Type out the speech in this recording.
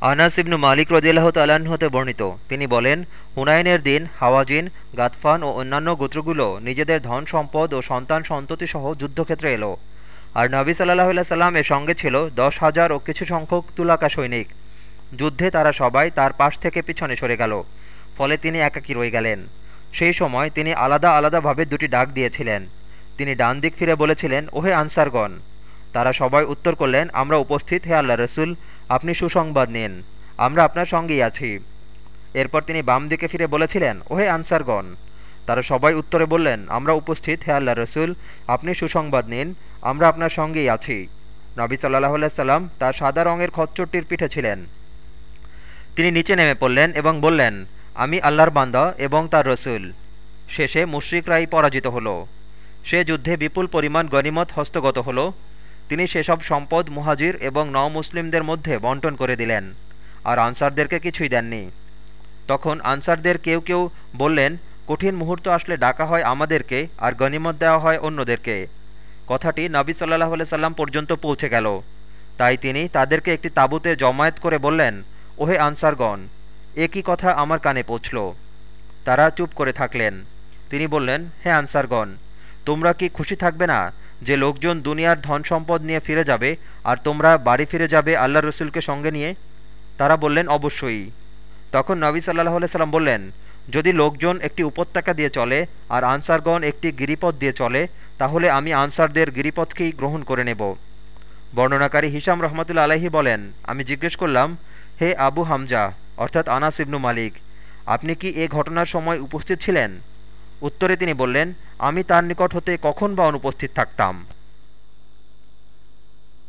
আনাস ইবনু মালিক রদিয়াল্লাহ তাল্লাহ্ন হতে বর্ণিত। তিনি বলেন, হুনাইনের দিন হাওয়াজিন, গাতফান ও অন্যান্য গোত্রগুলো নিজেদের ধন সম্পদ ও সন্তান সন্ততি সহ যুদ্ধক্ষেত্রে এলো। আর নবী সাল্লাহ সাল্লাম এর সঙ্গে ছিল দশ হাজার ও কিছু সংখ্যক তুলাকা সৈনিক। যুদ্ধে তারা সবাই তার পাশ থেকে পিছনে সরে গেল, ফলে তিনি একাকী রয়ে গেলেন। সেই সময় তিনি আলাদা আলাদাভাবে দুটি ডাক দিয়েছিলেন। তিনি ডান দিক ফিরে বলেছিলেন, ওহে আনসারগণ, তারা সবাই উত্তর করলেন, আমরা উপস্থিত, হে আল্লাহ রসুল আপনি সুসংবাদ নিন, আমরা আপনার সঙ্গেই আছি। এরপর তিনি বাম দিকে ফিরে বলেছিলেন, ওহে আনসারগণ। তারা সবাই উত্তরে বললেন, আমরা উপস্থিত, হে আল্লাহ রসুল, আপনি সুসংবাদ নিন, আমরা আপনার সঙ্গেই আছি। নবী সাল্লাহ সাল্লাম তার সাদা রঙের খচ্চরটির পিঠে ছিলেন। তিনি নিচে নেমে পড়লেন এবং বললেন, আমি আল্লাহর বান্দা এবং তার রসুল। শেষে মুশ্রিকরাই পরাজিত হলো। সে যুদ্ধে বিপুল পরিমাণ গনিমত হস্তগত হলো। তিনি সেসব সম্পদ মুহাজির এবং ন মুসলিমদের মধ্যে বন্টন করে দিলেন, আর আনসারদেরকে কিছুই দেননি। তখন আনসারদের কেউ কেউ বললেন, কঠিন মুহূর্ত আসলে ডাকা হয় আমাদেরকে আর গনিমত দেওয়া হয় অন্যদেরকে। কথাটি নবী সাল্লাহ সাল্লাম পর্যন্ত পৌঁছে গেল। তাই তিনি তাদেরকে একটি তাঁবুতে জমায়েত করে বললেন, ওহে আনসারগণ একই কথা আমার কানে পৌঁছল? তারা চুপ করে থাকলেন। তিনি বললেন, হে আনসারগণ, তোমরা কি খুশি থাকবে না যে লোকজন দুনিয়ার ধন সম্পদ নিয়ে ফিরে যাবে আর তোমরা বাড়ি ফিরে যাবে আল্লাহ রসুলকে সঙ্গে নিয়ে, তারা বললেন, অবশ্যই। তখন নবী সাল্লাহ সাল্লাম বললেন, যদি লোকজন একটি উপত্যকা দিয়ে চলে আর আনসারগণ একটি গিরিপথ দিয়ে চলে, তাহলে আমি আনসারদের গিরিপথকেই গ্রহণ করে নেব। বর্ণনাকারী হিসাম রহমতুল্লা আলাহি বলেন, আমি জিজ্ঞেস করলাম, হে আবু হামজা, অর্থাৎ আনাস ইবনু মালিক, আপনি কি এ ঘটনার সময় উপস্থিত ছিলেন? উত্তরে তিনি বললেন আমি তার নিকট হতে কখন বা অনুপস্থিত থাকতাম?